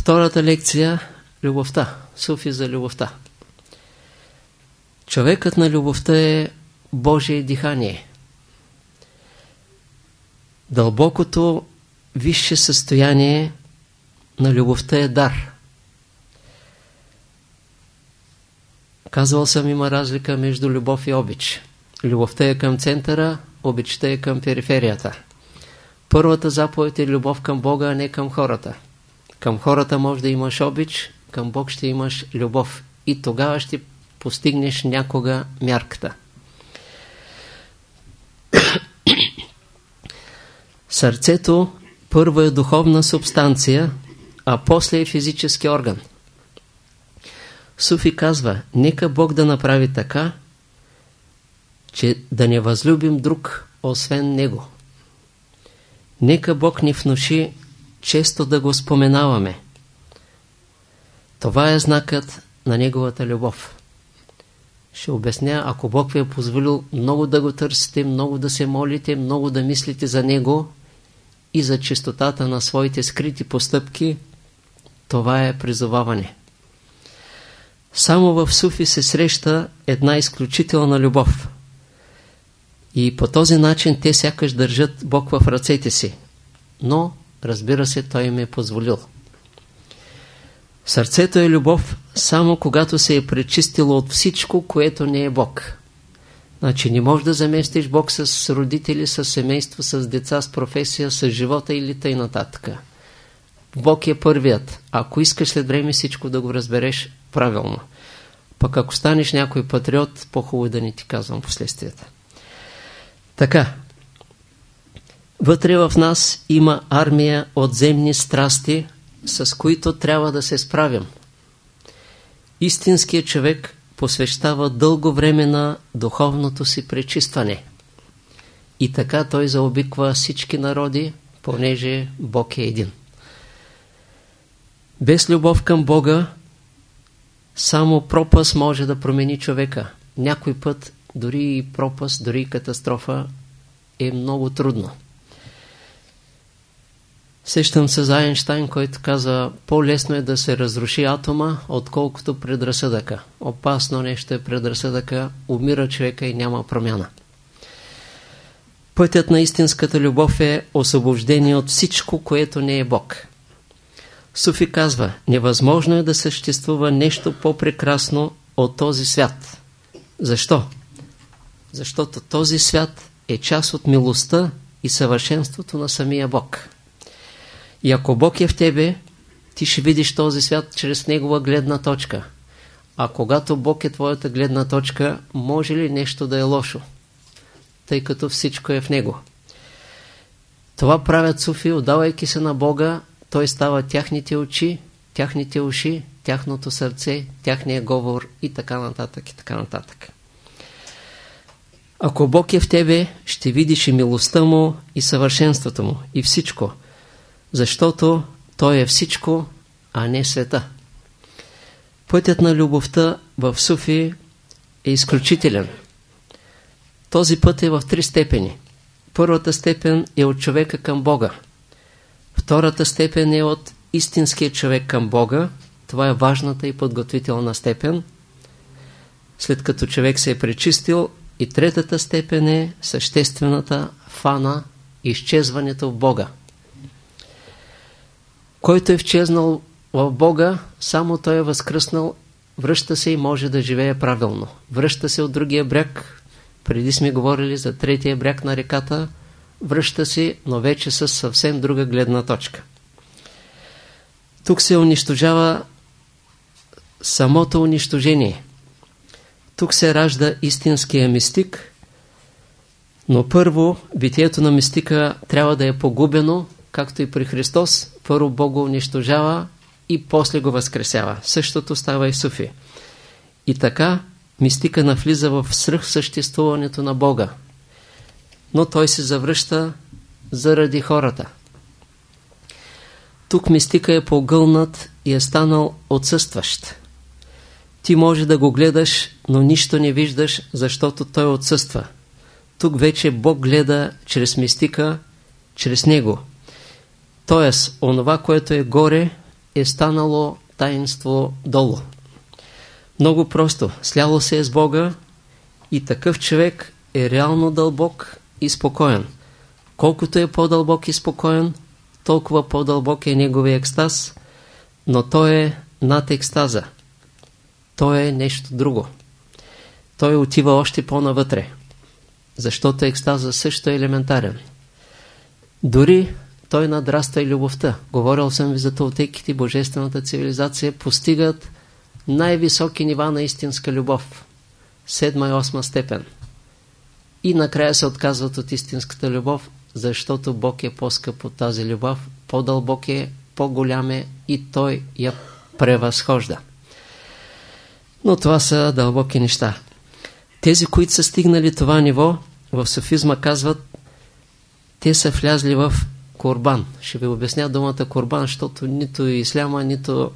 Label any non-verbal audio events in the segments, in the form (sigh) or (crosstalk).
Втората лекция – любовта. Суфи за любовта. Човекът на любовта е Божие дихание. Дълбокото висше състояние на любовта е дар. Казвал съм, има разлика между любов и обич. Любовта е към центъра, обичта е към периферията. Първата заповед е любов към Бога, а не към хората. Към хората може да имаш обич, към Бог ще имаш любов. И тогава ще постигнеш някога мярката. (coughs) Сърцето първо е духовна субстанция, а после е физически орган. Суфи казва, нека Бог да направи така, че да не възлюбим друг, освен Него. Нека Бог ни внуши често да го споменаваме. Това е знакът на Неговата любов. Ще обясня, ако Бог ви е позволил много да го търсите, много да се молите, много да мислите за Него и за чистотата на своите скрити постъпки, това е призоваване. Само в Суфи се среща една изключителна любов. И по този начин те сякаш държат Бог в ръцете си. Но, разбира се, Той им е позволил. Сърцето е любов само когато се е пречистило от всичко, което не е Бог. Значи не можеш да заместиш Бог с родители, с семейство, с деца, с професия, с живота или тъй нататък. Бог е първият. Ако искаш след време всичко да го разбереш правилно. Пък ако станеш някой патриот, по-хубаво да не ти казвам последствията. Така. Вътре в нас има армия от земни страсти, с които трябва да се справим. Истинският човек посвещава дълго време на духовното си пречистване. И така той заобиква всички народи, понеже Бог е един. Без любов към Бога, само пропаст може да промени човека. Някой път дори и пропаст, дори и катастрофа е много трудно. Сещам се за Айнштайн, който каза, по-лесно е да се разруши атома, отколкото предразсъдъка. Опасно нещо е предразсъдъка, умира човека и няма промяна. Пътят на истинската любов е освобождение от всичко, което не е Бог. Суфи казва, невъзможно е да съществува нещо по-прекрасно от този свят. Защо? Защото този свят е част от милостта и съвършенството на самия Бог. И ако Бог е в тебе, ти ще видиш този свят чрез Негова гледна точка. А когато Бог е твоята гледна точка, може ли нещо да е лошо? Тъй като всичко е в Него. Това правят суфи, отдавайки се на Бога, той става тяхните очи, тяхните уши, тяхното сърце, тяхния говор и така нататък и така нататък. Ако Бог е в тебе, ще видиш и милостта Му, и съвършенството Му, и всичко – защото той е всичко, а не света. Пътят на любовта в Суфи е изключителен. Този път е в три степени. Първата степен е от човека към Бога. Втората степен е от истинския човек към Бога. Това е важната и подготвителна степен. След като човек се е пречистил. И третата степен е съществената фана, изчезването в Бога. Който е вчезнал в Бога, само той е възкръснал, връща се и може да живее правилно. Връща се от другия бряг, преди сме говорили за третия бряг на реката, връща се, но вече с съвсем друга гледна точка. Тук се унищожава самото унищожение. Тук се ражда истинския мистик, но първо битието на мистика трябва да е погубено, както и при Христос, първо Бог го унищожава и после го възкресява. Същото става и Суфи. И така мистика навлиза в свръхсъществуването на Бога. Но той се завръща заради хората. Тук мистика е погълнат и е станал отсъстващ. Ти може да го гледаш, но нищо не виждаш, защото той отсъства. Тук вече Бог гледа чрез мистика, чрез него. Тоест, онова, което е горе, е станало таинство долу. Много просто. Сляло се е с Бога и такъв човек е реално дълбок и спокоен. Колкото е по-дълбок и спокоен, толкова по-дълбок е неговия екстаз, но той е над екстаза. Той е нещо друго. Той отива още по-навътре, защото екстаза също е елементарен. Дори той надраства и любовта. Говорил съм ви за толтеките, божествената цивилизация постигат най-високи нива на истинска любов. Седма и осма степен. И накрая се отказват от истинската любов, защото Бог е по-скъп от тази любов, по-дълбок е, по-голям е и Той я превъзхожда. Но това са дълбоки неща. Тези, които са стигнали това ниво, в софизма казват, те са влязли в Корбан. Ще ви обясня думата Корбан, защото нито исляма, нито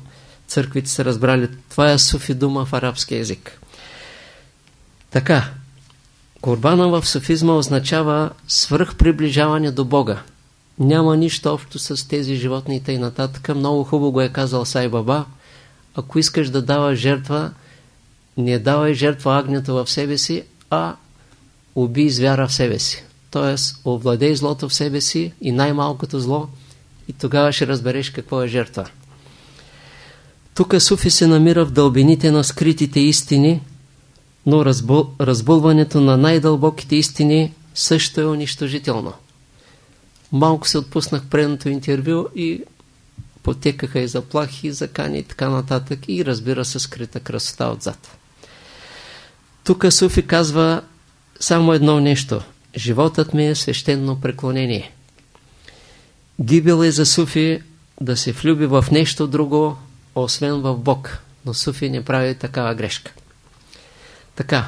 църквите са разбрали. Това е суфи дума в арабски язик. Така, Корбана в софизма означава свръхприближаване до Бога. Няма нищо общо с тези животни и нататък. Много хубаво го е казал Сай Баба. Ако искаш да даваш жертва, не давай жертва агнето в себе си, а убий звяра в себе си. Тоест, овладей злото в себе си и най-малкото зло и тогава ще разбереш какво е жертва. Тук Суфи се намира в дълбините на скритите истини, но разбул, разбулването на най-дълбоките истини също е унищожително. Малко се отпуснах предното интервю и потекаха и заплахи, и закани и така нататък и разбира се скрита красота отзад. Тук Суфи казва само едно нещо. Животът ми е свещено преклонение. Гибел е за Суфи да се влюби в нещо друго, освен в Бог. Но Суфи не прави такава грешка. Така,